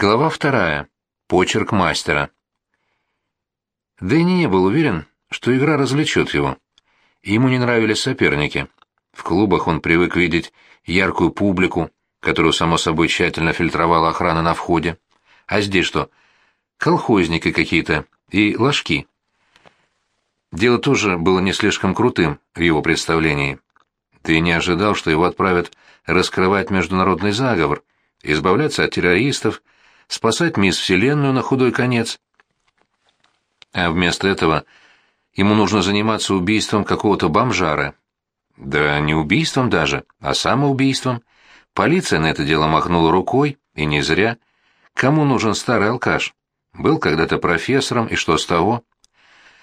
Глава вторая. Почерк мастера. Дэнни не был уверен, что игра развлечет его. Ему не нравились соперники. В клубах он привык видеть яркую публику, которую, само собой, тщательно фильтровала охрана на входе. А здесь что? Колхозники какие-то и ложки. Дело тоже было не слишком крутым в его представлении. Ты не ожидал, что его отправят раскрывать международный заговор, избавляться от террористов, спасать мисс Вселенную на худой конец. А вместо этого ему нужно заниматься убийством какого-то бомжара. Да не убийством даже, а самоубийством. Полиция на это дело махнула рукой, и не зря. Кому нужен старый алкаш? Был когда-то профессором, и что с того?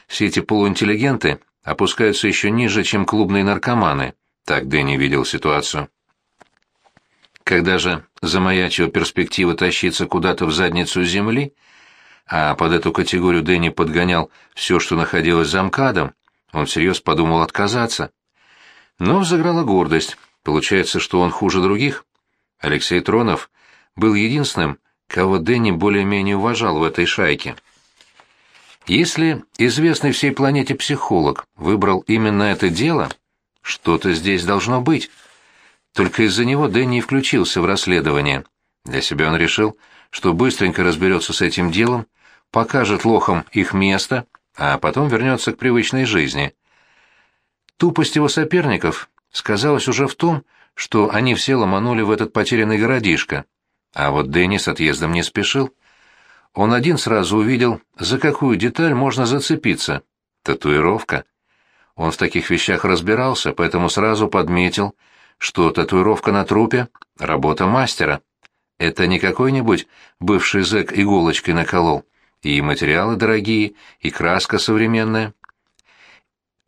Все эти полуинтеллигенты опускаются еще ниже, чем клубные наркоманы. Так Дэнни видел ситуацию. Когда же замаячила перспектива тащиться куда-то в задницу земли, а под эту категорию Дэнни подгонял все, что находилось за МКАДом, он всерьез подумал отказаться. Но взыграла гордость. Получается, что он хуже других. Алексей Тронов был единственным, кого Дэнни более-менее уважал в этой шайке. Если известный всей планете психолог выбрал именно это дело, что-то здесь должно быть. Только из-за него Дэнни включился в расследование. Для себя он решил, что быстренько разберется с этим делом, покажет лохам их место, а потом вернется к привычной жизни. Тупость его соперников сказалась уже в том, что они все ломанули в этот потерянный городишко. А вот Дэнни с отъездом не спешил. Он один сразу увидел, за какую деталь можно зацепиться. Татуировка. Он в таких вещах разбирался, поэтому сразу подметил, что татуировка на трупе — работа мастера. Это не какой-нибудь бывший зэк иголочкой наколол. И материалы дорогие, и краска современная.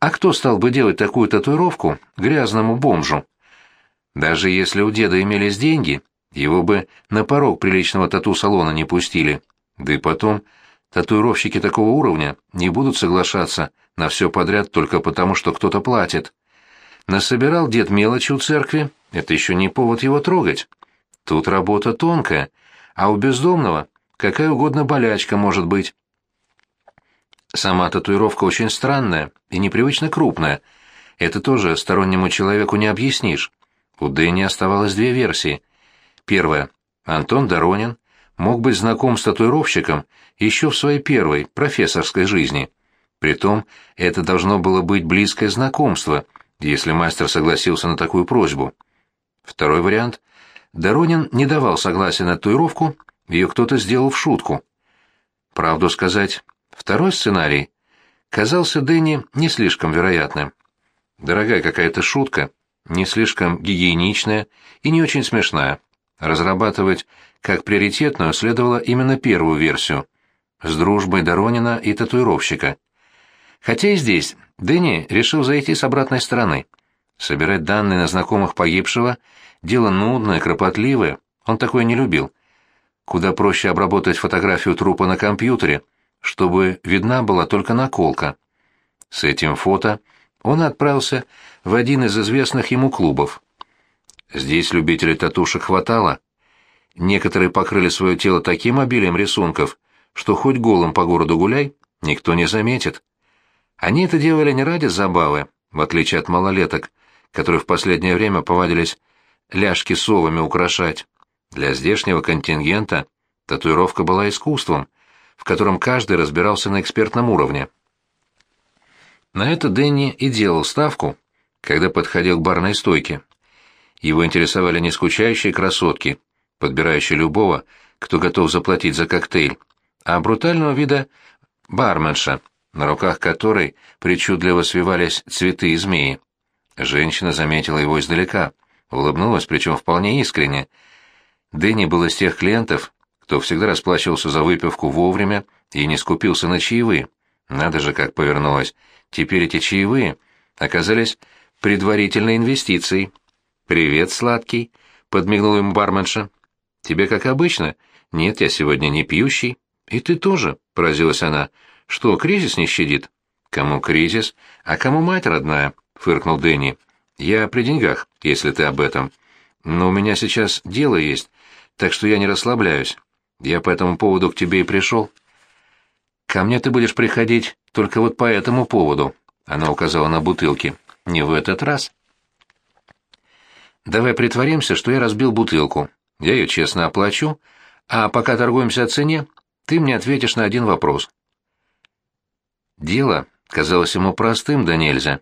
А кто стал бы делать такую татуировку грязному бомжу? Даже если у деда имелись деньги, его бы на порог приличного тату-салона не пустили. Да и потом, татуировщики такого уровня не будут соглашаться на все подряд только потому, что кто-то платит. Насобирал дед мелочи у церкви, это еще не повод его трогать. Тут работа тонкая, а у бездомного какая угодно болячка может быть. Сама татуировка очень странная и непривычно крупная. Это тоже стороннему человеку не объяснишь. У Дэнни оставалось две версии. Первая. Антон Доронин мог быть знаком с татуировщиком еще в своей первой, профессорской жизни. Притом, это должно было быть близкое знакомство — если мастер согласился на такую просьбу. Второй вариант. Доронин не давал согласия на татуировку, ее кто-то сделал в шутку. Правду сказать, второй сценарий казался Дэнни не слишком вероятным. Дорогая какая-то шутка, не слишком гигиеничная и не очень смешная. Разрабатывать как приоритетную следовало именно первую версию — с дружбой Доронина и татуировщика. Хотя и здесь Дэнни решил зайти с обратной стороны. Собирать данные на знакомых погибшего — дело нудное, кропотливое, он такое не любил. Куда проще обработать фотографию трупа на компьютере, чтобы видна была только наколка. С этим фото он отправился в один из известных ему клубов. Здесь любителей татушек хватало. Некоторые покрыли свое тело таким обилием рисунков, что хоть голым по городу гуляй, никто не заметит. Они это делали не ради забавы, в отличие от малолеток, которые в последнее время повадились ляжки совами украшать. Для здешнего контингента татуировка была искусством, в котором каждый разбирался на экспертном уровне. На это Дэнни и делал ставку, когда подходил к барной стойке. Его интересовали не скучающие красотки, подбирающие любого, кто готов заплатить за коктейль, а брутального вида барменша, на руках которой причудливо свивались цветы и змеи. Женщина заметила его издалека, улыбнулась, причем вполне искренне. Дэнни был из тех клиентов, кто всегда расплачивался за выпивку вовремя и не скупился на чаевые. Надо же, как повернулось. Теперь эти чаевые оказались предварительной инвестицией. «Привет, сладкий», — подмигнул ему барменша. «Тебе как обычно? Нет, я сегодня не пьющий». «И ты тоже», — поразилась она. Что, кризис не щадит? Кому кризис, а кому мать родная? фыркнул Дэнни. Я при деньгах, если ты об этом. Но у меня сейчас дело есть, так что я не расслабляюсь. Я по этому поводу к тебе и пришел». «Ко мне ты будешь приходить только вот по этому поводу», — она указала на бутылки. «Не в этот раз». «Давай притворимся, что я разбил бутылку. Я ее честно оплачу, а пока торгуемся о цене, ты мне ответишь на один вопрос». Дело казалось ему простым да нельзя.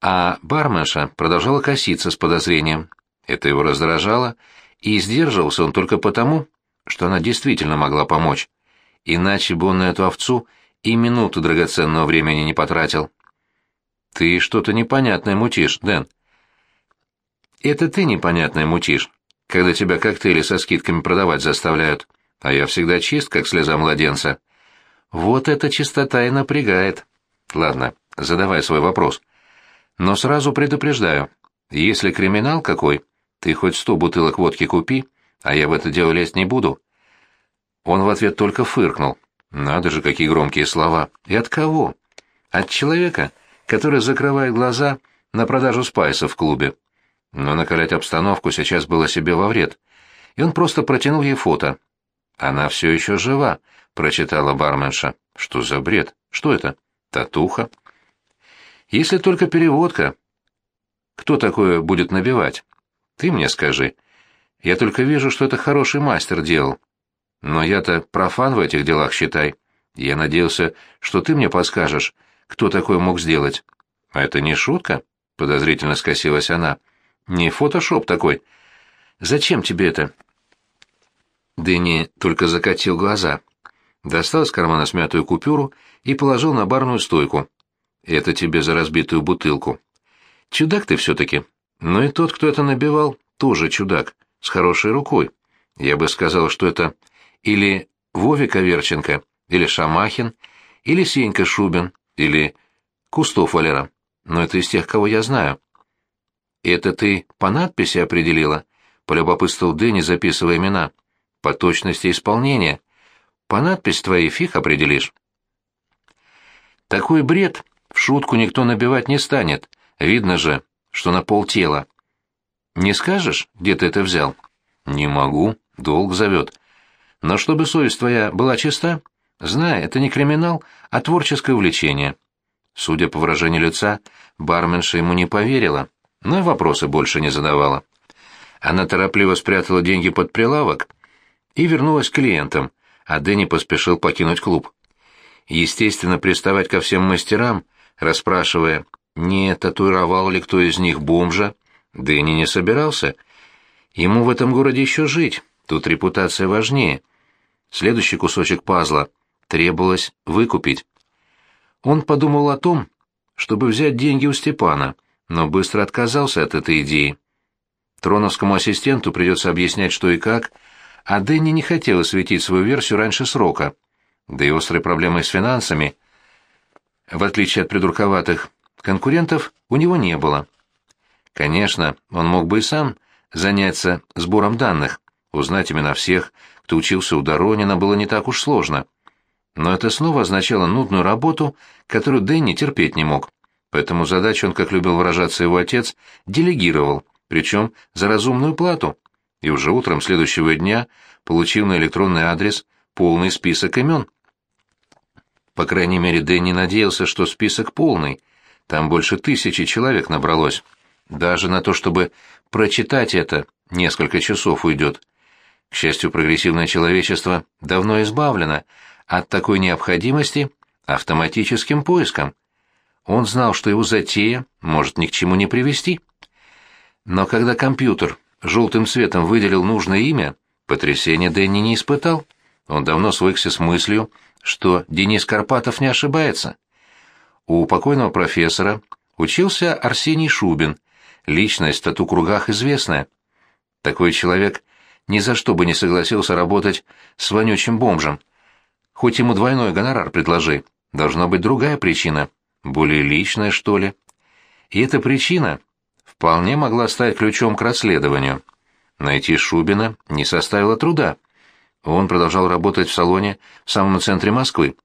А барменша продолжала коситься с подозрением. Это его раздражало, и сдерживался он только потому, что она действительно могла помочь. Иначе бы он на эту овцу и минуту драгоценного времени не потратил. «Ты что-то непонятное мутишь, Дэн». «Это ты непонятное мутишь, когда тебя коктейли со скидками продавать заставляют, а я всегда чист, как слеза младенца». «Вот эта чистота и напрягает». «Ладно, задавай свой вопрос. Но сразу предупреждаю, если криминал какой, ты хоть сто бутылок водки купи, а я в это дело лезть не буду». Он в ответ только фыркнул. Надо же, какие громкие слова. И от кого? От человека, который закрывает глаза на продажу спайсов в клубе. Но накалять обстановку сейчас было себе во вред. И он просто протянул ей фото. «Она все еще жива», — прочитала барменша. «Что за бред? Что это? Татуха?» «Если только переводка. Кто такое будет набивать? Ты мне скажи. Я только вижу, что это хороший мастер делал. Но я-то профан в этих делах, считай. Я надеялся, что ты мне подскажешь, кто такое мог сделать. А это не шутка? Подозрительно скосилась она. Не фотошоп такой. Зачем тебе это? Дэнни только закатил глаза. Достал из кармана смятую купюру и положил на барную стойку. Это тебе за разбитую бутылку. Чудак ты все-таки. Но и тот, кто это набивал, тоже чудак, с хорошей рукой. Я бы сказал, что это или Вовик Аверченко, или Шамахин, или Сенька Шубин, или Кустов Валера. Но это из тех, кого я знаю. «Это ты по надписи определила?» — полюбопытствовал Дэнни, записывая имена. «По точности исполнения. По надпись твоей фиг определишь». Такой бред в шутку никто набивать не станет. Видно же, что на полтела. Не скажешь, где ты это взял? Не могу, долг зовет. Но чтобы совесть твоя была чиста, знай, это не криминал, а творческое увлечение. Судя по выражению лица, барменша ему не поверила, но и вопросы больше не задавала. Она торопливо спрятала деньги под прилавок и вернулась к клиентам, а Дэнни поспешил покинуть клуб. Естественно, приставать ко всем мастерам, расспрашивая, не татуировал ли кто из них бомжа, Дэнни не собирался. Ему в этом городе еще жить, тут репутация важнее. Следующий кусочек пазла требовалось выкупить. Он подумал о том, чтобы взять деньги у Степана, но быстро отказался от этой идеи. Троновскому ассистенту придется объяснять, что и как, а Дэнни не хотел осветить свою версию раньше срока. Да и острой проблемой с финансами, в отличие от придурковатых конкурентов, у него не было. Конечно, он мог бы и сам заняться сбором данных, узнать имена всех, кто учился у Доронина, было не так уж сложно. Но это снова означало нудную работу, которую Дэнни терпеть не мог. Поэтому задачу он, как любил выражаться его отец, делегировал, причем за разумную плату. И уже утром следующего дня получил на электронный адрес полный список имен. По крайней мере, Дэнни надеялся, что список полный. Там больше тысячи человек набралось. Даже на то, чтобы прочитать это, несколько часов уйдет. К счастью, прогрессивное человечество давно избавлено от такой необходимости автоматическим поиском. Он знал, что его затея может ни к чему не привести. Но когда компьютер желтым цветом выделил нужное имя, потрясения Дэнни не испытал. Он давно свыкся с мыслью, что Денис Карпатов не ошибается. У покойного профессора учился Арсений Шубин, личность в тату-кругах известная. Такой человек ни за что бы не согласился работать с вонючим бомжем. Хоть ему двойной гонорар предложи, должна быть другая причина, более личная, что ли. И эта причина вполне могла стать ключом к расследованию. Найти Шубина не составило труда. Он продолжал работать в салоне в самом центре Москвы.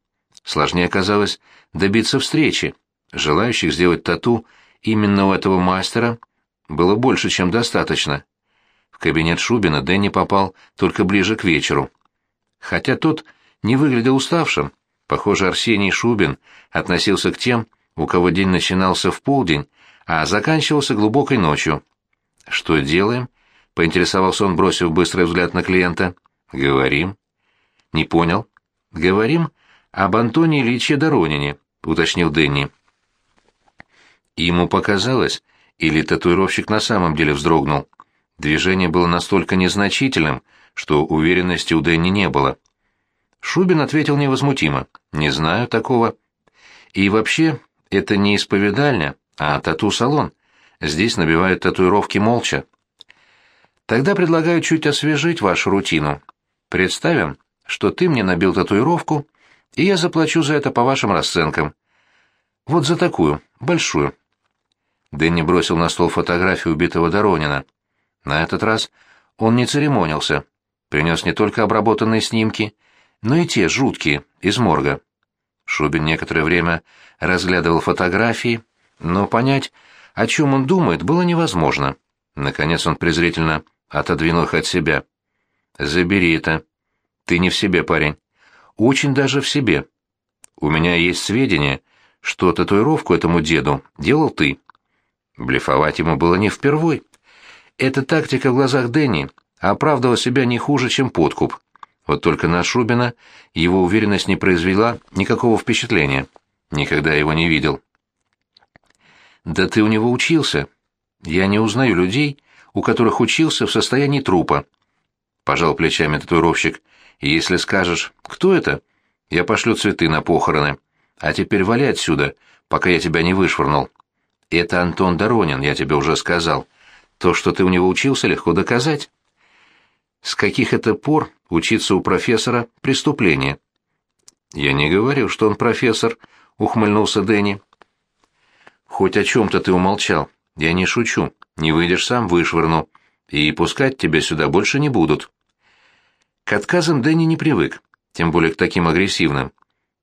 Сложнее оказалось добиться встречи. Желающих сделать тату именно у этого мастера было больше, чем достаточно. В кабинет Шубина Дэнни попал только ближе к вечеру. Хотя тот не выглядел уставшим, похоже, Арсений Шубин относился к тем, у кого день начинался в полдень, а заканчивался глубокой ночью. «Что делаем?» — поинтересовался он, бросив быстрый взгляд на клиента. «Говорим». «Не понял». «Говорим об Антоне Ильиче Доронине», — уточнил Дэнни. Ему показалось, или татуировщик на самом деле вздрогнул. Движение было настолько незначительным, что уверенности у Дэнни не было. Шубин ответил невозмутимо. «Не знаю такого». «И вообще, это не исповедальня, а тату-салон. Здесь набивают татуировки молча». «Тогда предлагаю чуть освежить вашу рутину. Представим, что ты мне набил татуировку, и я заплачу за это по вашим расценкам. Вот за такую, большую». Дэнни бросил на стол фотографию убитого Доронина. На этот раз он не церемонился, принес не только обработанные снимки, но и те жуткие, из морга. Шубин некоторое время разглядывал фотографии, но понять, о чем он думает, было невозможно. Наконец он презрительно отодвинул их от себя. «Забери это. Ты не в себе, парень. Очень даже в себе. У меня есть сведения, что татуировку этому деду делал ты. Блефовать ему было не впервой. Эта тактика в глазах Дэнни оправдывала себя не хуже, чем подкуп. Вот только на Шубина его уверенность не произвела никакого впечатления. Никогда его не видел. «Да ты у него учился. Я не узнаю людей, у которых учился в состоянии трупа», — пожал плечами татуировщик. «И если скажешь, кто это, я пошлю цветы на похороны. А теперь вали отсюда, пока я тебя не вышвырнул». Это Антон Доронин, я тебе уже сказал. То, что ты у него учился, легко доказать. С каких это пор учиться у профессора преступление? Я не говорил, что он профессор, ухмыльнулся Дэнни. Хоть о чем-то ты умолчал. Я не шучу. Не выйдешь сам, вышвырну. И пускать тебя сюда больше не будут. К отказам Дэнни не привык, тем более к таким агрессивным.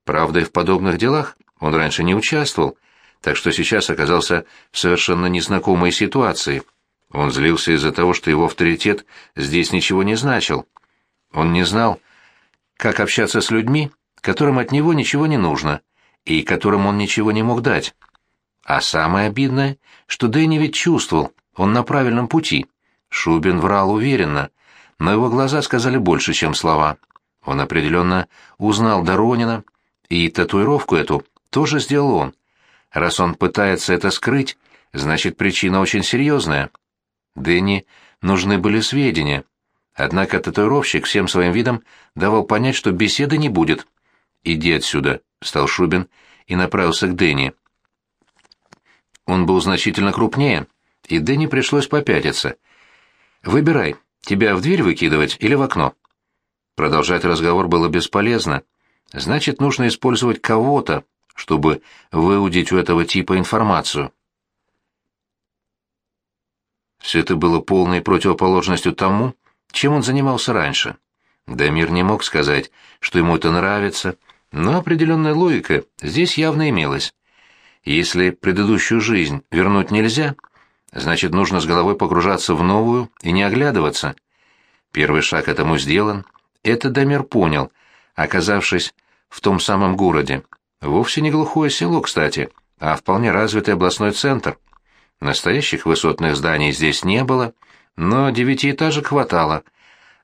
Правда, и в подобных делах он раньше не участвовал, так что сейчас оказался в совершенно незнакомой ситуации. Он злился из-за того, что его авторитет здесь ничего не значил. Он не знал, как общаться с людьми, которым от него ничего не нужно, и которым он ничего не мог дать. А самое обидное, что Дэнни ведь чувствовал, он на правильном пути. Шубин врал уверенно, но его глаза сказали больше, чем слова. Он определенно узнал Доронина, и татуировку эту тоже сделал он. Раз он пытается это скрыть, значит, причина очень серьезная. Дэнни нужны были сведения. Однако татуировщик всем своим видом давал понять, что беседы не будет. «Иди отсюда», — стал Шубин и направился к Дэнни. Он был значительно крупнее, и Дэнни пришлось попятиться. «Выбирай, тебя в дверь выкидывать или в окно?» Продолжать разговор было бесполезно. Значит, нужно использовать кого-то, чтобы выудить у этого типа информацию. Все это было полной противоположностью тому, чем он занимался раньше. Дамир не мог сказать, что ему это нравится, но определенная логика здесь явно имелась. Если предыдущую жизнь вернуть нельзя, значит, нужно с головой погружаться в новую и не оглядываться. Первый шаг этому сделан. Это Дамир понял, оказавшись в том самом городе, Вовсе не глухое село, кстати, а вполне развитый областной центр. Настоящих высотных зданий здесь не было, но девятиэтажек хватало,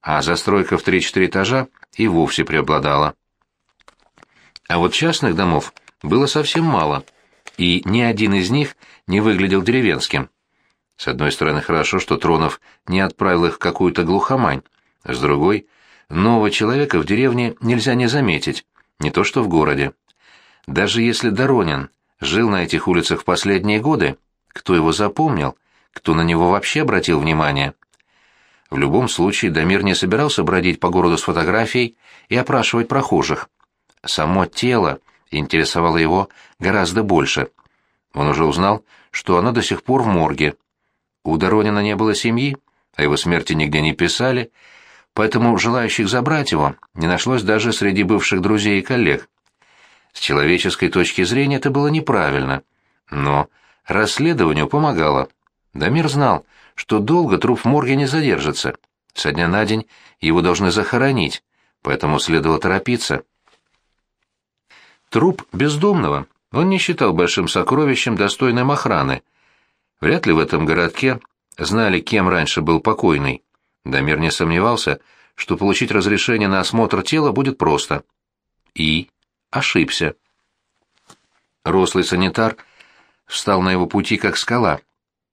а застройка в три-четыре этажа и вовсе преобладала. А вот частных домов было совсем мало, и ни один из них не выглядел деревенским. С одной стороны, хорошо, что Тронов не отправил их в какую-то глухомань, с другой, нового человека в деревне нельзя не заметить, не то что в городе. Даже если Доронин жил на этих улицах в последние годы, кто его запомнил, кто на него вообще обратил внимание? В любом случае Дамир не собирался бродить по городу с фотографией и опрашивать прохожих. Само тело интересовало его гораздо больше. Он уже узнал, что оно до сих пор в морге. У Доронина не было семьи, о его смерти нигде не писали, поэтому желающих забрать его не нашлось даже среди бывших друзей и коллег. С человеческой точки зрения это было неправильно, но расследованию помогало. Дамир знал, что долго труп в морге не задержится. Со дня на день его должны захоронить, поэтому следовало торопиться. Труп бездомного он не считал большим сокровищем, достойным охраны. Вряд ли в этом городке знали, кем раньше был покойный. Дамир не сомневался, что получить разрешение на осмотр тела будет просто. И ошибся. Рослый санитар встал на его пути, как скала.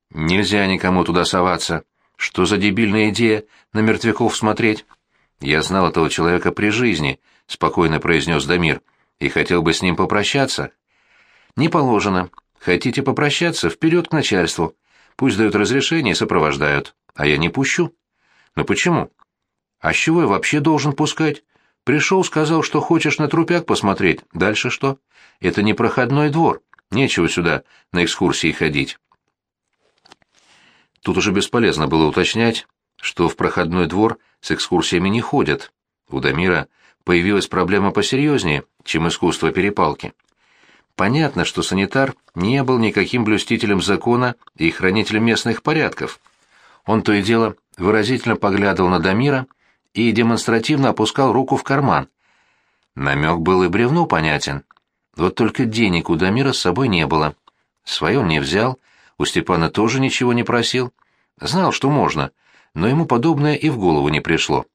Нельзя никому туда соваться. Что за дебильная идея на мертвяков смотреть? Я знал этого человека при жизни, — спокойно произнес Дамир, — и хотел бы с ним попрощаться. Не положено. Хотите попрощаться? Вперед к начальству. Пусть дают разрешение и сопровождают. А я не пущу. Но почему? А с чего я вообще должен пускать? Пришел, сказал, что хочешь на трупяк посмотреть. Дальше что? Это не проходной двор. Нечего сюда на экскурсии ходить. Тут уже бесполезно было уточнять, что в проходной двор с экскурсиями не ходят. У Дамира появилась проблема посерьезнее, чем искусство перепалки. Понятно, что санитар не был никаким блюстителем закона и хранителем местных порядков. Он то и дело выразительно поглядывал на Дамира и демонстративно опускал руку в карман. Намек был и бревну понятен. Вот только денег у Дамира с собой не было. Свое не взял, у Степана тоже ничего не просил. Знал, что можно, но ему подобное и в голову не пришло.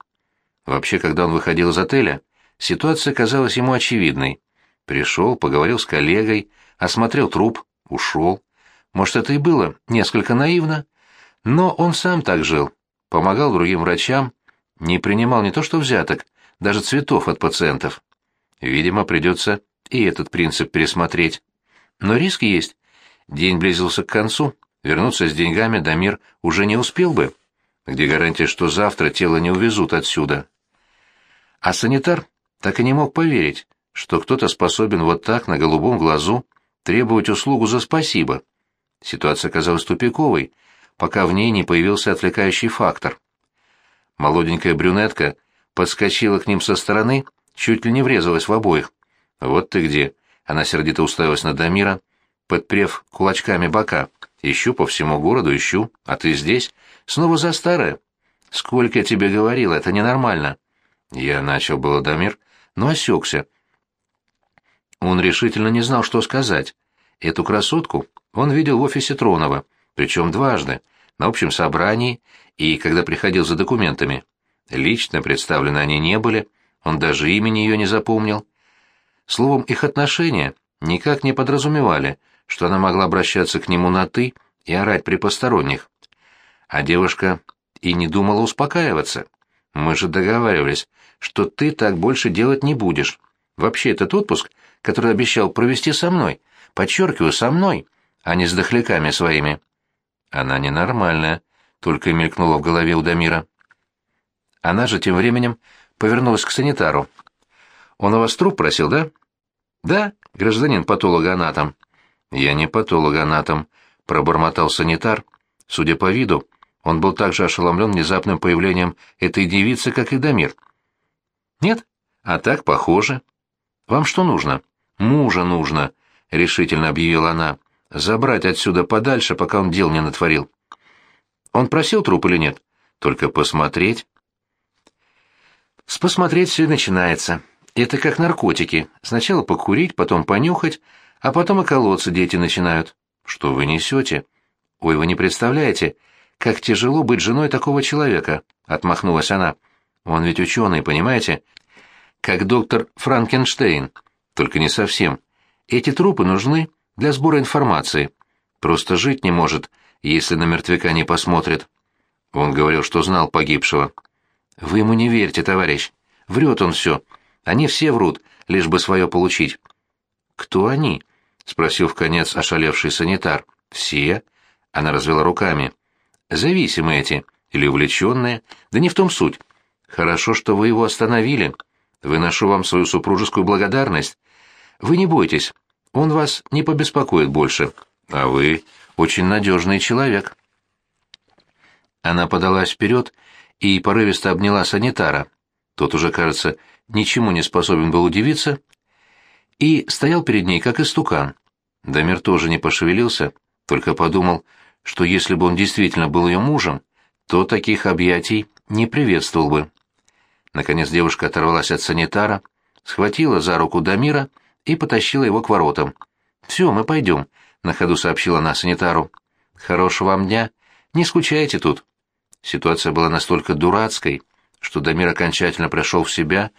Вообще, когда он выходил из отеля, ситуация казалась ему очевидной. Пришел, поговорил с коллегой, осмотрел труп, ушел. Может, это и было несколько наивно, но он сам так жил, помогал другим врачам, не принимал не то что взяток, даже цветов от пациентов. Видимо, придется и этот принцип пересмотреть. Но риск есть. День близился к концу, вернуться с деньгами Дамир уже не успел бы. Где гарантия, что завтра тело не увезут отсюда? А санитар так и не мог поверить, что кто-то способен вот так на голубом глазу требовать услугу за спасибо. Ситуация казалась тупиковой, пока в ней не появился отвлекающий фактор. Молоденькая брюнетка подскочила к ним со стороны, чуть ли не врезалась в обоих. «Вот ты где!» — она сердито уставилась на Дамира, подпрев кулачками бока. «Ищу по всему городу, ищу, а ты здесь? Снова за старое?» «Сколько я тебе говорил, это ненормально!» Я начал было Дамир, но осекся. Он решительно не знал, что сказать. Эту красотку он видел в офисе Тронова, причем дважды, на общем собрании и когда приходил за документами. Лично представлены они не были, он даже имени ее не запомнил. Словом, их отношения никак не подразумевали, что она могла обращаться к нему на «ты» и орать при посторонних. А девушка и не думала успокаиваться. Мы же договаривались, что ты так больше делать не будешь. Вообще, этот отпуск, который обещал провести со мной, подчеркиваю, со мной, а не с дохляками своими. Она ненормальная, только и мелькнула в голове у Дамира. Она же тем временем повернулась к санитару. «Он у вас труп просил, да?» «Да, гражданин патологоанатом». «Я не патологоанатом», — пробормотал санитар. Судя по виду, он был так же ошеломлен внезапным появлением этой девицы, как и Дамир. «Нет? А так похоже». «Вам что нужно?» «Мужа нужно», — решительно объявила она. «Забрать отсюда подальше, пока он дел не натворил». Он просил труп или нет? Только посмотреть. С посмотреть все начинается. Это как наркотики. Сначала покурить, потом понюхать, а потом и колоться дети начинают. Что вы несете? Ой, вы не представляете, как тяжело быть женой такого человека, — отмахнулась она. Он ведь ученый, понимаете? Как доктор Франкенштейн. Только не совсем. Эти трупы нужны для сбора информации. Просто жить не может, если на мертвяка не посмотрит. Он говорил, что знал погибшего. Вы ему не верьте, товарищ. Врет он все. Они все врут, лишь бы свое получить. Кто они? Спросил в конец ошалевший санитар. Все? Она развела руками. Зависимые эти. Или увлеченные. Да не в том суть. Хорошо, что вы его остановили. Выношу вам свою супружескую благодарность. Вы не бойтесь. Он вас не побеспокоит больше. А вы очень надежный человек. Она подалась вперед и порывисто обняла санитара. Тот уже, кажется, ничему не способен был удивиться, и стоял перед ней, как истукан. Дамир тоже не пошевелился, только подумал, что если бы он действительно был ее мужем, то таких объятий не приветствовал бы. Наконец девушка оторвалась от санитара, схватила за руку Дамира и потащила его к воротам. «Все, мы пойдем», — на ходу сообщила она санитару. «Хорошего вам дня. Не скучайте тут». Ситуация была настолько дурацкой, что Дамир окончательно пришел в себя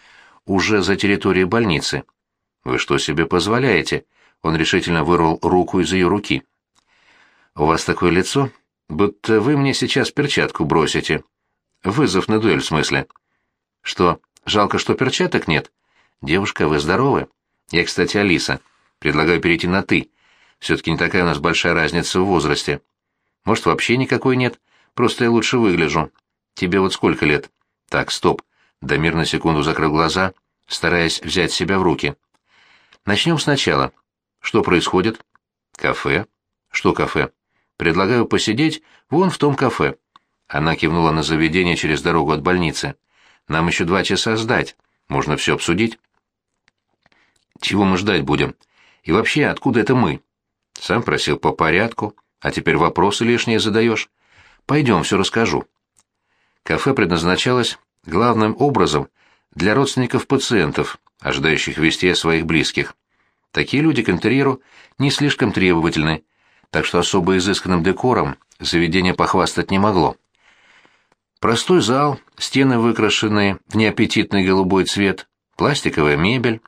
уже за территорией больницы. «Вы что себе позволяете?» Он решительно вырвал руку из ее руки. «У вас такое лицо, будто вы мне сейчас перчатку бросите. Вызов на дуэль, в смысле». «Что, жалко, что перчаток нет?» «Девушка, вы здоровы?» «Я, кстати, Алиса. Предлагаю перейти на «ты». Все-таки не такая у нас большая разница в возрасте. Может, вообще никакой нет, просто я лучше выгляжу. Тебе вот сколько лет?» «Так, стоп». Дамир на секунду закрыл глаза, стараясь взять себя в руки. «Начнем сначала. Что происходит?» «Кафе». «Что кафе?» «Предлагаю посидеть вон в том кафе». Она кивнула на заведение через дорогу от больницы. «Нам еще два часа ждать. Можно все обсудить». «Чего мы ждать будем? И вообще, откуда это мы?» «Сам просил по порядку, а теперь вопросы лишние задаешь. Пойдем, все расскажу». Кафе предназначалось главным образом для родственников пациентов, ожидающих вести о своих близких. Такие люди к интерьеру не слишком требовательны, так что особо изысканным декором заведение похвастать не могло. Простой зал, стены выкрашенные в неаппетитный голубой цвет, пластиковая мебель.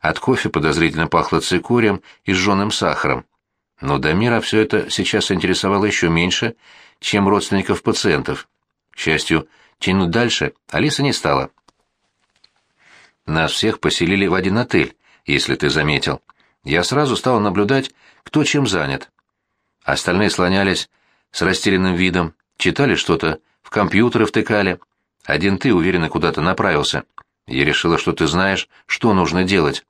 От кофе подозрительно пахло цикорием и сжженным сахаром. Но Дамира все это сейчас интересовало еще меньше, чем родственников пациентов. К счастью, тянуть дальше Алиса не стала. Нас всех поселили в один отель, если ты заметил. Я сразу стал наблюдать, кто чем занят. Остальные слонялись с растерянным видом, читали что-то, в компьютеры втыкали. Один ты уверенно куда-то направился. Я решила, что ты знаешь, что нужно делать.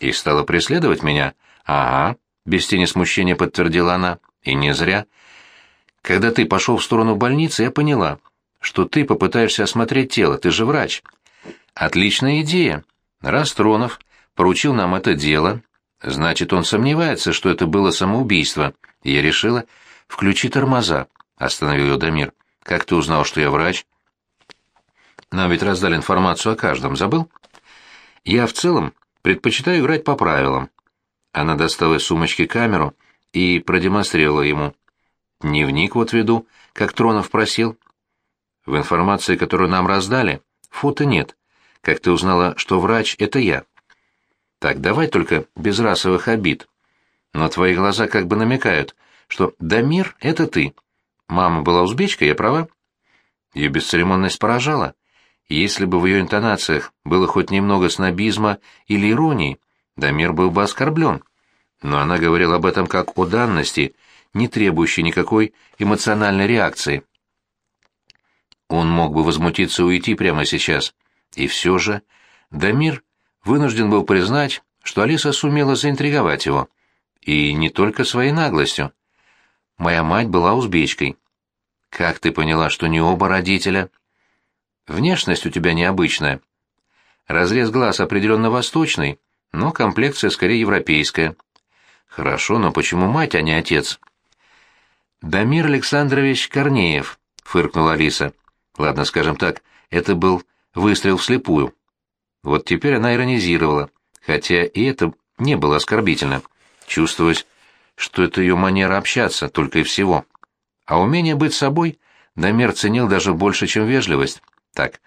И стала преследовать меня? Ага, без тени смущения подтвердила она. И не зря. Когда ты пошел в сторону больницы, я поняла, что ты попытаешься осмотреть тело, ты же врач. Отличная идея. Раз Тронов поручил нам это дело, значит, он сомневается, что это было самоубийство. Я решила, включи тормоза, остановил ее Дамир. Как ты узнал, что я врач? Нам ведь раздали информацию о каждом, забыл? Я в целом предпочитаю играть по правилам. Она достала из сумочки камеру и продемонстрировала ему. Дневник вот веду, как Тронов просил. В информации, которую нам раздали, фото нет. Как ты узнала, что врач — это я? Так, давай только без расовых обид. Но твои глаза как бы намекают, что Дамир — это ты. Мама была узбечка, я права? Ее бесцеремонность поражала. Если бы в ее интонациях было хоть немного снобизма или иронии, Дамир был бы оскорблен. Но она говорила об этом как о данности, не требующей никакой эмоциональной реакции. Он мог бы возмутиться и уйти прямо сейчас — и все же Дамир вынужден был признать, что Алиса сумела заинтриговать его. И не только своей наглостью. Моя мать была узбечкой. Как ты поняла, что не оба родителя? Внешность у тебя необычная. Разрез глаз определенно восточный, но комплекция скорее европейская. Хорошо, но почему мать, а не отец? Дамир Александрович Корнеев, фыркнула Алиса. Ладно, скажем так, это был выстрел вслепую. Вот теперь она иронизировала, хотя и это не было оскорбительно. Чувствовалось, что это ее манера общаться, только и всего. А умение быть собой Дамир ценил даже больше, чем вежливость. Так,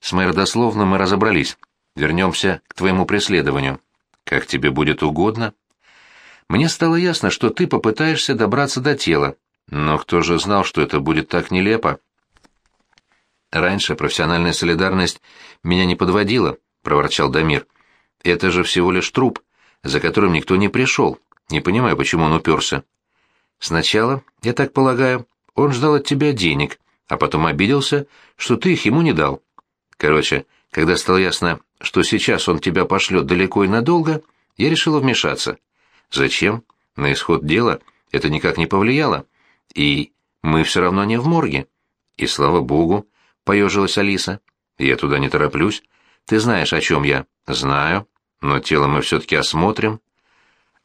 с моей родословным мы разобрались. Вернемся к твоему преследованию. Как тебе будет угодно. Мне стало ясно, что ты попытаешься добраться до тела, но кто же знал, что это будет так нелепо? Раньше профессиональная солидарность меня не подводила, проворчал Дамир. Это же всего лишь труп, за которым никто не пришел. Не понимаю, почему он уперся. Сначала, я так полагаю, он ждал от тебя денег, а потом обиделся, что ты их ему не дал. Короче, когда стало ясно, что сейчас он тебя пошлет далеко и надолго, я решила вмешаться. Зачем? На исход дела это никак не повлияло. И мы все равно не в морге. И слава богу, поежилась Алиса. «Я туда не тороплюсь. Ты знаешь, о чем я?» «Знаю. Но тело мы все-таки осмотрим».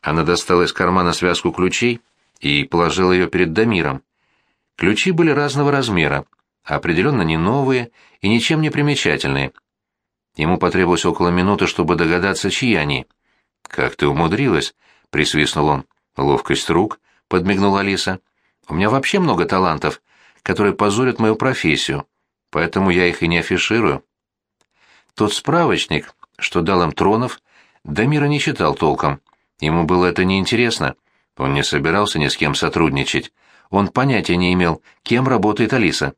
Она достала из кармана связку ключей и положила ее перед Дамиром. Ключи были разного размера, определенно не новые и ничем не примечательные. Ему потребовалось около минуты, чтобы догадаться, чьи они. «Как ты умудрилась?» — присвистнул он. «Ловкость рук», — подмигнула Алиса. «У меня вообще много талантов, которые позорят мою профессию, поэтому я их и не афиширую». Тот справочник, что дал им Тронов, Дамира не читал толком. Ему было это неинтересно. Он не собирался ни с кем сотрудничать. Он понятия не имел, кем работает Алиса.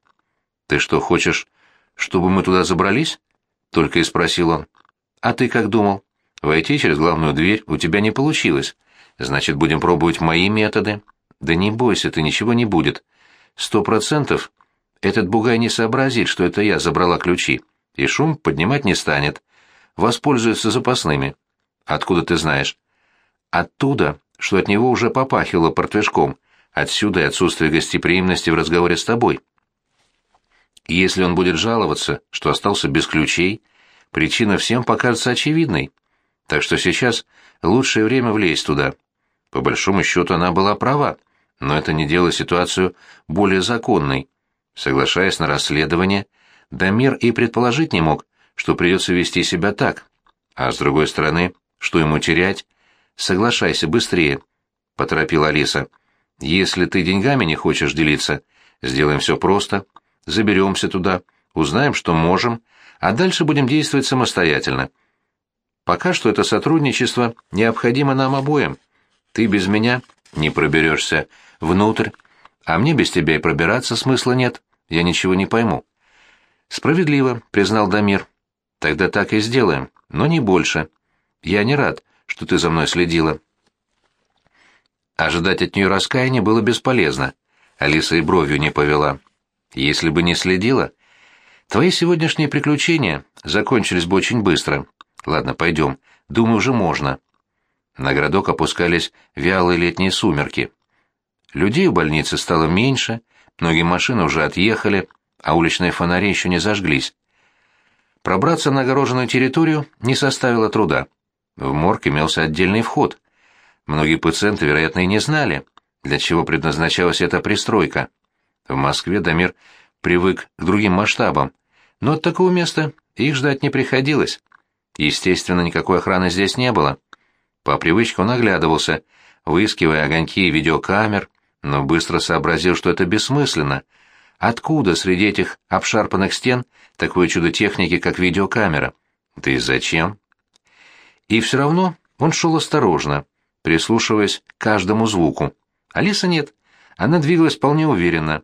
«Ты что, хочешь, чтобы мы туда забрались?» — только и спросил он. «А ты как думал? Войти через главную дверь у тебя не получилось. Значит, будем пробовать мои методы?» «Да не бойся, ты ничего не будет. Сто процентов этот бугай не сообразит, что это я забрала ключи, и шум поднимать не станет. Воспользуется запасными. Откуда ты знаешь?» «Оттуда, что от него уже попахивало портвешком. Отсюда и отсутствие гостеприимности в разговоре с тобой». Если он будет жаловаться, что остался без ключей, причина всем покажется очевидной. Так что сейчас лучшее время влезть туда. По большому счету она была права, но это не делало ситуацию более законной. Соглашаясь на расследование, Дамир и предположить не мог, что придется вести себя так. А с другой стороны, что ему терять? Соглашайся быстрее, — поторопила Алиса. Если ты деньгами не хочешь делиться, сделаем все просто — заберемся туда, узнаем, что можем, а дальше будем действовать самостоятельно. Пока что это сотрудничество необходимо нам обоим. Ты без меня не проберешься внутрь, а мне без тебя и пробираться смысла нет, я ничего не пойму. Справедливо, признал Дамир. Тогда так и сделаем, но не больше. Я не рад, что ты за мной следила. Ожидать от нее раскаяния было бесполезно. Алиса и бровью не повела. Если бы не следила, твои сегодняшние приключения закончились бы очень быстро. Ладно, пойдем. Думаю, уже можно. На городок опускались вялые летние сумерки. Людей в больнице стало меньше, многие машины уже отъехали, а уличные фонари еще не зажглись. Пробраться на огороженную территорию не составило труда. В морг имелся отдельный вход. Многие пациенты, вероятно, и не знали, для чего предназначалась эта пристройка. В Москве Дамир привык к другим масштабам, но от такого места их ждать не приходилось. Естественно, никакой охраны здесь не было. По привычке он оглядывался, выискивая огоньки видеокамер, но быстро сообразил, что это бессмысленно. Откуда среди этих обшарпанных стен такое чудо техники, как видеокамера? Да и зачем? И все равно он шел осторожно, прислушиваясь к каждому звуку. Алиса нет. Она двигалась вполне уверенно,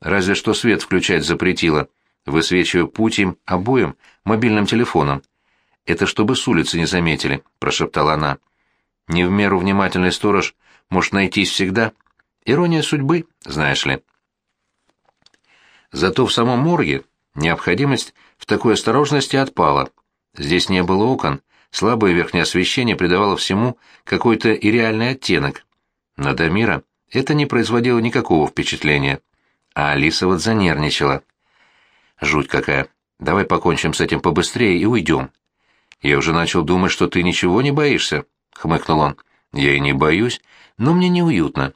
Разве что свет включать запретила, высвечивая путь им обоим мобильным телефоном. «Это чтобы с улицы не заметили», — прошептала она. «Не в меру внимательный сторож может найтись всегда. Ирония судьбы, знаешь ли». Зато в самом морге необходимость в такой осторожности отпала. Здесь не было окон, слабое верхнее освещение придавало всему какой-то и реальный оттенок. На Дамира это не производило никакого впечатления а Алиса вот занервничала. «Жуть какая. Давай покончим с этим побыстрее и уйдем». «Я уже начал думать, что ты ничего не боишься», — хмыкнул он. «Я и не боюсь, но мне неуютно».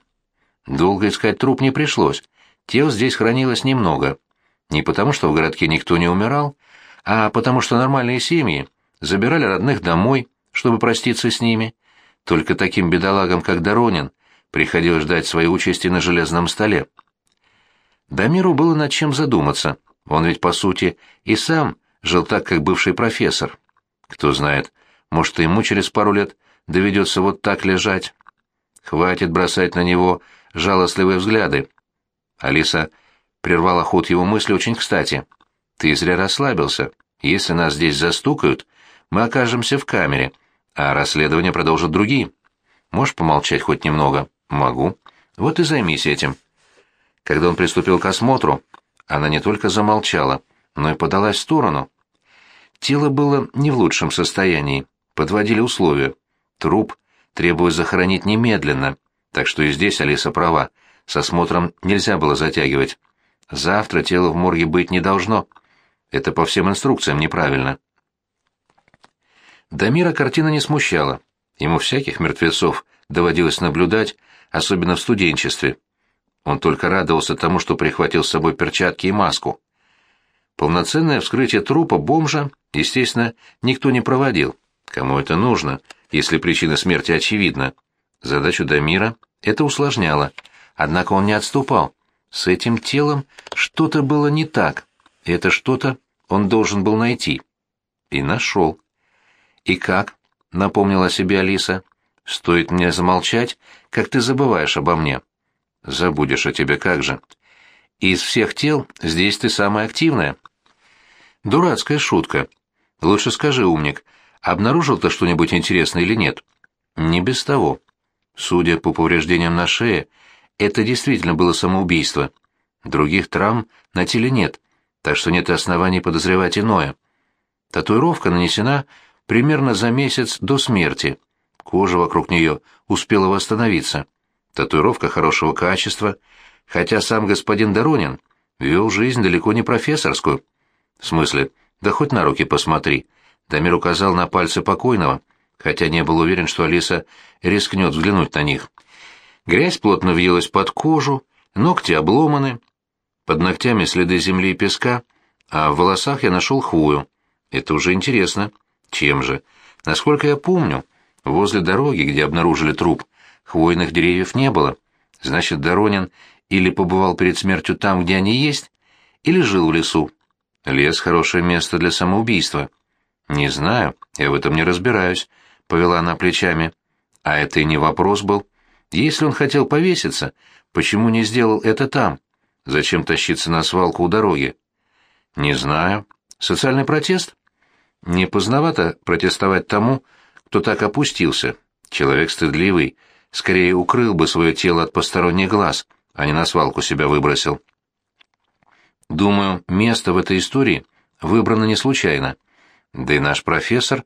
Долго искать труп не пришлось. Тел здесь хранилось немного. Не потому, что в городке никто не умирал, а потому что нормальные семьи забирали родных домой, чтобы проститься с ними. Только таким бедолагам, как Доронин, приходилось ждать своей участи на железном столе. Дамиру было над чем задуматься. Он ведь, по сути, и сам жил так, как бывший профессор. Кто знает, может, ему через пару лет доведется вот так лежать. Хватит бросать на него жалостливые взгляды. Алиса прервала ход его мысли очень кстати. «Ты зря расслабился. Если нас здесь застукают, мы окажемся в камере, а расследование продолжат другие. Можешь помолчать хоть немного?» «Могу. Вот и займись этим». Когда он приступил к осмотру, она не только замолчала, но и подалась в сторону. Тело было не в лучшем состоянии, подводили условия. Труп требует захоронить немедленно, так что и здесь Алиса права, с осмотром нельзя было затягивать. Завтра тело в морге быть не должно. Это по всем инструкциям неправильно. Дамира картина не смущала. Ему всяких мертвецов доводилось наблюдать, особенно в студенчестве. Он только радовался тому, что прихватил с собой перчатки и маску. Полноценное вскрытие трупа бомжа естественно, никто не проводил. Кому это нужно, если причина смерти очевидна? Задачу Дамира это усложняло, однако он не отступал. С этим телом что-то было не так. Это что-то он должен был найти. И нашел. «И как?» — напомнила себе Алиса. «Стоит мне замолчать, как ты забываешь обо мне». «Забудешь о тебе как же?» «Из всех тел здесь ты самая активная». «Дурацкая шутка. Лучше скажи, умник, обнаружил ты что-нибудь интересное или нет?» «Не без того. Судя по повреждениям на шее, это действительно было самоубийство. Других травм на теле нет, так что нет оснований подозревать иное. Татуировка нанесена примерно за месяц до смерти. Кожа вокруг нее успела восстановиться. Татуировка хорошего качества, хотя сам господин Доронин вел жизнь далеко не профессорскую. В смысле, да хоть на руки посмотри. Дамир указал на пальцы покойного, хотя не был уверен, что Алиса рискнет взглянуть на них. Грязь плотно въелась под кожу, ногти обломаны, под ногтями следы земли и песка, а в волосах я нашел хвою. Это уже интересно. Чем же? Насколько я помню, возле дороги, где обнаружили труп, хвойных деревьев не было. Значит, Доронин или побывал перед смертью там, где они есть, или жил в лесу. Лес — хорошее место для самоубийства. Не знаю, я в этом не разбираюсь, — повела она плечами. А это и не вопрос был. Если он хотел повеситься, почему не сделал это там? Зачем тащиться на свалку у дороги? Не знаю. Социальный протест? Не поздновато протестовать тому, кто так опустился. Человек стыдливый, скорее укрыл бы свое тело от посторонних глаз, а не на свалку себя выбросил. Думаю, место в этой истории выбрано не случайно. Да и наш профессор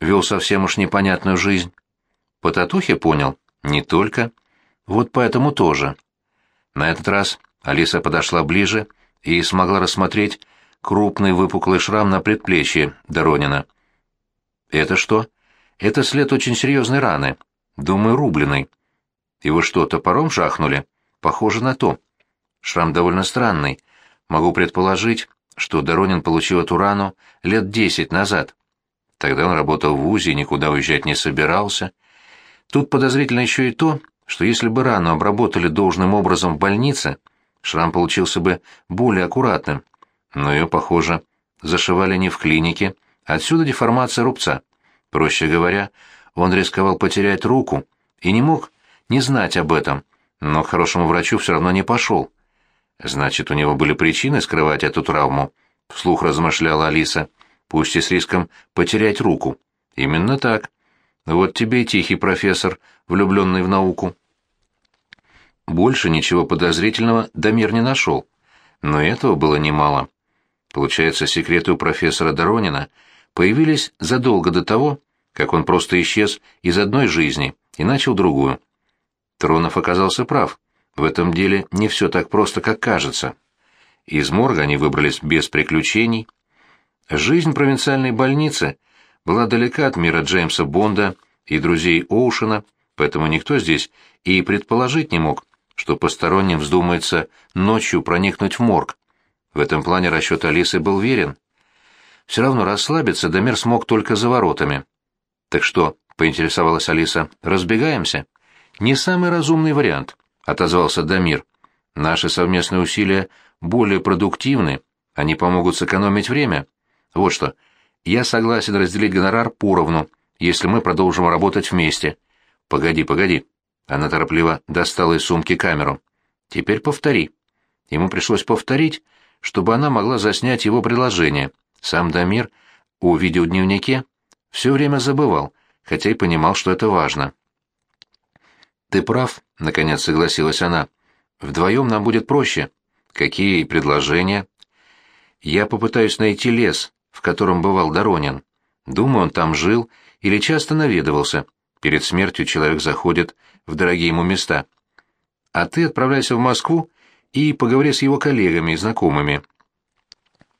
вел совсем уж непонятную жизнь. По татухе понял? Не только. Вот поэтому тоже. На этот раз Алиса подошла ближе и смогла рассмотреть крупный выпуклый шрам на предплечье Доронина. «Это что?» «Это след очень серьезной раны. Думаю, рубленой. Его что, топором жахнули? Похоже на то. Шрам довольно странный. Могу предположить, что Доронин получил эту рану лет десять назад. Тогда он работал в УЗИ никуда уезжать не собирался. Тут подозрительно еще и то, что если бы рану обработали должным образом в больнице, шрам получился бы более аккуратным но ее, похоже, зашивали не в клинике, отсюда деформация рубца. Проще говоря, он рисковал потерять руку и не мог не знать об этом, но к хорошему врачу все равно не пошел. Значит, у него были причины скрывать эту травму, вслух размышляла Алиса, пусть и с риском потерять руку. Именно так. Вот тебе и тихий профессор, влюбленный в науку. Больше ничего подозрительного Дамир не нашел, но этого было немало. Получается, секреты у профессора Доронина появились задолго до того, как он просто исчез из одной жизни и начал другую. Тронов оказался прав. В этом деле не все так просто, как кажется. Из морга они выбрались без приключений. Жизнь провинциальной больницы была далека от мира Джеймса Бонда и друзей Оушена, поэтому никто здесь и предположить не мог, что посторонним вздумается ночью проникнуть в морг. В этом плане расчет Алисы был верен. Все равно расслабиться Дамир смог только за воротами. «Так что?» — поинтересовалась Алиса. «Разбегаемся?» «Не самый разумный вариант», — отозвался Дамир. «Наши совместные усилия более продуктивны, они помогут сэкономить время. Вот что, я согласен разделить гонорар поровну, если мы продолжим работать вместе». «Погоди, погоди». Она торопливо достала из сумки камеру. «Теперь повтори». Ему пришлось повторить, чтобы она могла заснять его предложение. Сам Дамир о видеодневнике все время забывал, хотя и понимал, что это важно. «Ты прав», — наконец согласилась она. «Вдвоем нам будет проще. Какие предложения?» «Я попытаюсь найти лес, в котором бывал Доронин. Думаю, он там жил или часто наведывался. Перед смертью человек заходит в дорогие ему места. А ты отправляйся в Москву и поговори с его коллегами и знакомыми.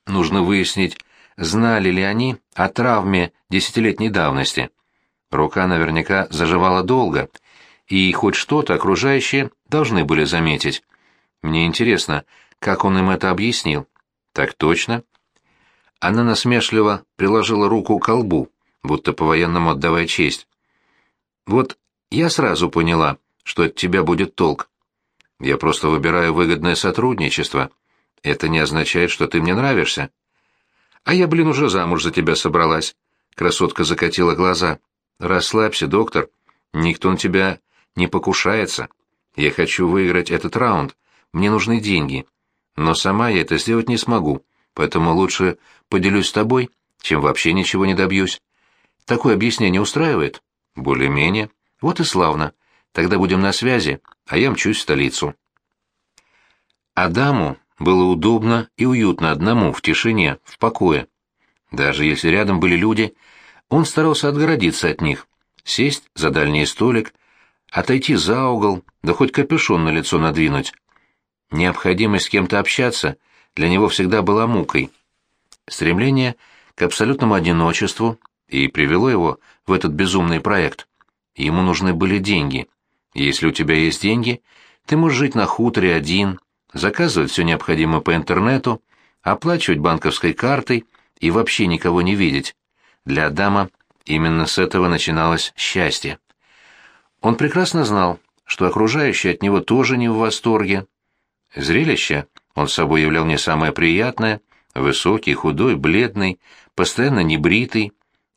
Нужно выяснить, знали ли они о травме десятилетней давности. Рука наверняка заживала долго, и хоть что-то окружающие должны были заметить. Мне интересно, как он им это объяснил. Так точно. Она насмешливо приложила руку к колбу, будто по-военному отдавая честь. «Вот я сразу поняла, что от тебя будет толк. Я просто выбираю выгодное сотрудничество. Это не означает, что ты мне нравишься». «А я, блин, уже замуж за тебя собралась», — красотка закатила глаза. «Расслабься, доктор. Никто на тебя не покушается. Я хочу выиграть этот раунд. Мне нужны деньги. Но сама я это сделать не смогу, поэтому лучше поделюсь с тобой, чем вообще ничего не добьюсь. Такое объяснение устраивает? Более-менее. Вот и славно. Тогда будем на связи, а я мчусь в столицу. Адаму было удобно и уютно одному, в тишине, в покое. Даже если рядом были люди, он старался отгородиться от них, сесть за дальний столик, отойти за угол, да хоть капюшон на лицо надвинуть. Необходимость с кем-то общаться для него всегда была мукой. Стремление к абсолютному одиночеству и привело его в этот безумный проект. Ему нужны были деньги. Если у тебя есть деньги, ты можешь жить на хуторе один, заказывать все необходимое по интернету, оплачивать банковской картой и вообще никого не видеть. Для Адама именно с этого начиналось счастье. Он прекрасно знал, что окружающие от него тоже не в восторге, Зрелище он собой являл не самое приятное, высокий, худой, бледный, постоянно небритый,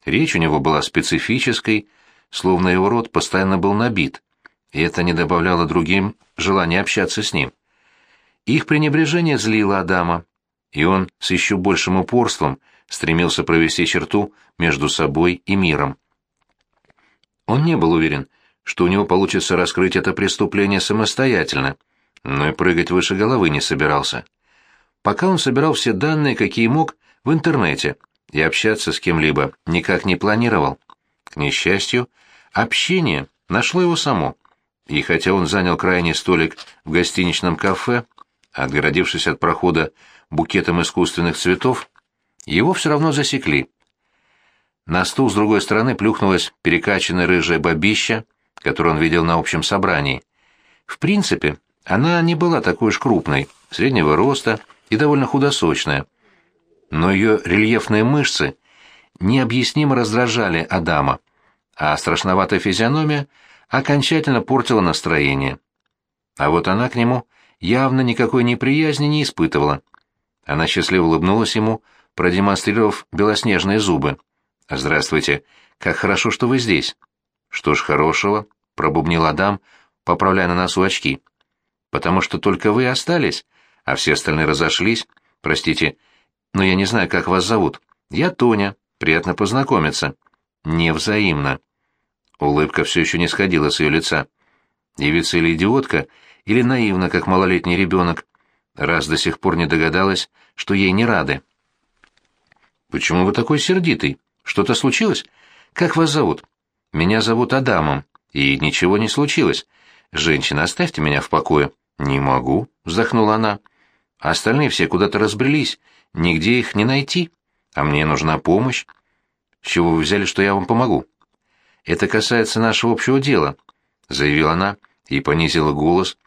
речь у него была специфической, словно его рот постоянно был набит, и это не добавляло другим желания общаться с ним. Их пренебрежение злило Адама, и он с еще большим упорством стремился провести черту между собой и миром. Он не был уверен, что у него получится раскрыть это преступление самостоятельно — но и прыгать выше головы не собирался. Пока он собирал все данные, какие мог, в интернете, и общаться с кем-либо никак не планировал. К несчастью, общение нашло его само, и хотя он занял крайний столик в гостиничном кафе, отгородившись от прохода букетом искусственных цветов, его все равно засекли. На стул с другой стороны плюхнулась перекачанная рыжая бабища, которую он видел на общем собрании. В принципе, она не была такой уж крупной, среднего роста и довольно худосочная. Но ее рельефные мышцы необъяснимо раздражали Адама, а страшноватая физиономия окончательно портила настроение. А вот она к нему явно никакой неприязни не испытывала. Она счастливо улыбнулась ему, продемонстрировав белоснежные зубы. «Здравствуйте. Как хорошо, что вы здесь». «Что ж хорошего», — пробубнил Адам, поправляя на носу очки потому что только вы остались, а все остальные разошлись. Простите, но я не знаю, как вас зовут. Я Тоня. Приятно познакомиться. Невзаимно. Улыбка все еще не сходила с ее лица. Девица или идиотка, или наивна, как малолетний ребенок, раз до сих пор не догадалась, что ей не рады. «Почему вы такой сердитый? Что-то случилось? Как вас зовут?» «Меня зовут Адамом, и ничего не случилось. Женщина, оставьте меня в покое». «Не могу», — вздохнула она. «Остальные все куда-то разбрелись, нигде их не найти, а мне нужна помощь. С чего вы взяли, что я вам помогу?» «Это касается нашего общего дела», — заявила она и понизила голос,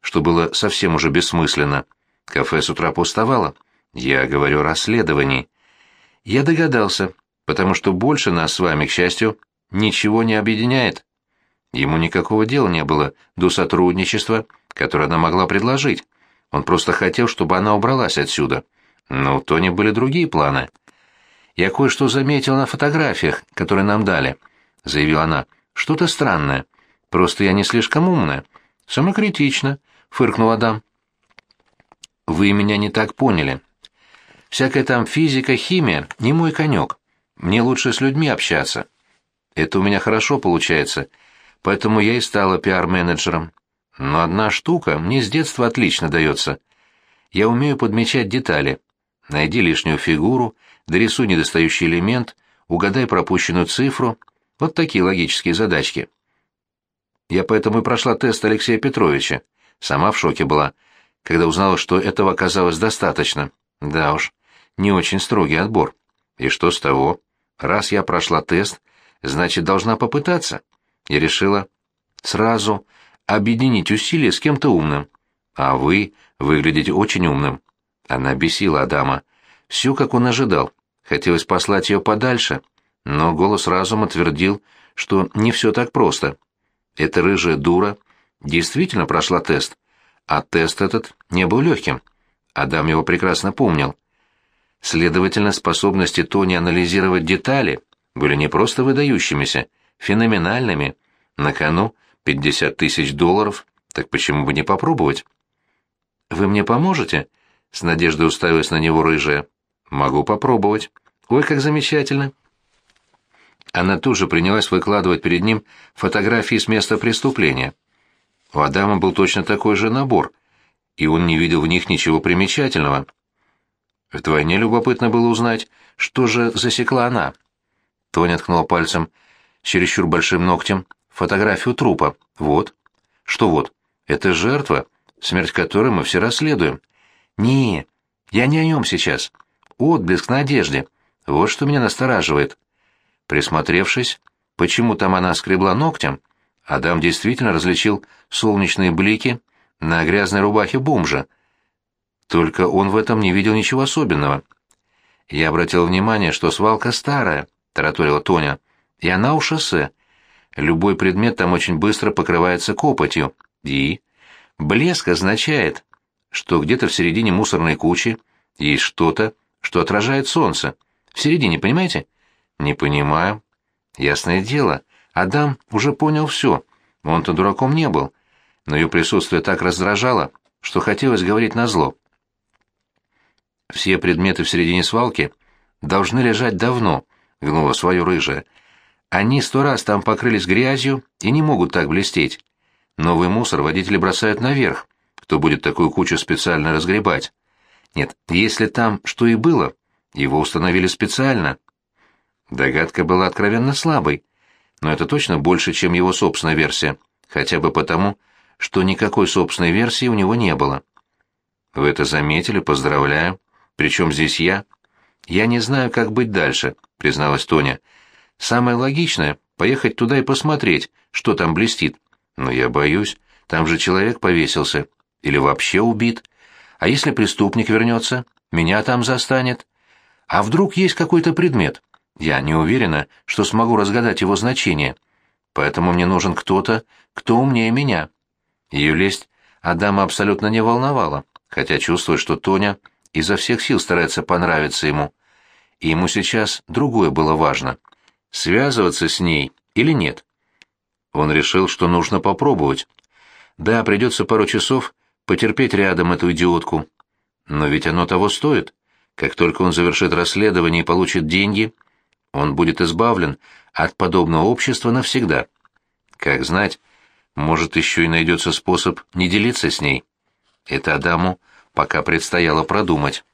что было совсем уже бессмысленно. Кафе с утра пустовало. Я говорю о расследовании. Я догадался, потому что больше нас с вами, к счастью, ничего не объединяет. Ему никакого дела не было до сотрудничества, которое она могла предложить. Он просто хотел, чтобы она убралась отсюда. Но у Тони были другие планы. «Я кое-что заметил на фотографиях, которые нам дали», — заявила она. «Что-то странное. Просто я не слишком умная». «Самокритично», — фыркнул Адам. «Вы меня не так поняли. Всякая там физика, химия — не мой конек. Мне лучше с людьми общаться. Это у меня хорошо получается, поэтому я и стала пиар-менеджером. Но одна штука мне с детства отлично дается. Я умею подмечать детали. Найди лишнюю фигуру, дорисуй недостающий элемент, угадай пропущенную цифру. Вот такие логические задачки. Я поэтому и прошла тест Алексея Петровича. Сама в шоке была, когда узнала, что этого оказалось достаточно. Да уж, не очень строгий отбор. И что с того? Раз я прошла тест, значит, должна попытаться. Я решила сразу объединить усилия с кем-то умным. А вы выглядите очень умным. Она бесила Адама. Все, как он ожидал. Хотелось послать ее подальше, но голос разума твердил, что не все так просто. Эта рыжая дура действительно прошла тест, а тест этот не был легким. Адам его прекрасно помнил. Следовательно, способности Тони анализировать детали были не просто выдающимися, феноменальными. На кону 50 тысяч долларов, так почему бы не попробовать? «Вы мне поможете?» — с надеждой уставилась на него рыжая. «Могу попробовать. Ой, как замечательно!» Она тут же принялась выкладывать перед ним фотографии с места преступления. У Адама был точно такой же набор, и он не видел в них ничего примечательного. Вдвойне любопытно было узнать, что же засекла она. Тоня ткнула пальцем чересчур большим ногтем фотографию трупа. Вот. Что вот? Это жертва, смерть которой мы все расследуем. Не, я не о нем сейчас. Отблеск на одежде. Вот что меня настораживает. Присмотревшись, почему там она скребла ногтем, Адам действительно различил солнечные блики на грязной рубахе бомжа. Только он в этом не видел ничего особенного. Я обратил внимание, что свалка старая, — тараторила Тоня, — и она у шоссе. Любой предмет там очень быстро покрывается копотью. И? Блеск означает, что где-то в середине мусорной кучи есть что-то, что отражает солнце. В середине, понимаете? Не понимаю. Ясное дело, Адам уже понял все. Он-то дураком не был. Но ее присутствие так раздражало, что хотелось говорить назло. Все предметы в середине свалки должны лежать давно, гнула свое рыжее. Они сто раз там покрылись грязью и не могут так блестеть. Новый мусор водители бросают наверх. Кто будет такую кучу специально разгребать? Нет, если там что и было, его установили специально. Догадка была откровенно слабой, но это точно больше, чем его собственная версия, хотя бы потому, что никакой собственной версии у него не было. Вы это заметили, поздравляю. Причем здесь я? Я не знаю, как быть дальше, призналась Тоня. Самое логичное — поехать туда и посмотреть, что там блестит. Но я боюсь, там же человек повесился. Или вообще убит. А если преступник вернется, меня там застанет? А вдруг есть какой-то предмет? Я не уверена, что смогу разгадать его значение. Поэтому мне нужен кто-то, кто умнее меня. Ее лесть Адама абсолютно не волновала, хотя чувствует, что Тоня изо всех сил старается понравиться ему. И ему сейчас другое было важно — связываться с ней или нет. Он решил, что нужно попробовать. Да, придется пару часов потерпеть рядом эту идиотку. Но ведь оно того стоит. Как только он завершит расследование и получит деньги, он будет избавлен от подобного общества навсегда. Как знать, может, еще и найдется способ не делиться с ней. Это Адаму пока предстояло продумать.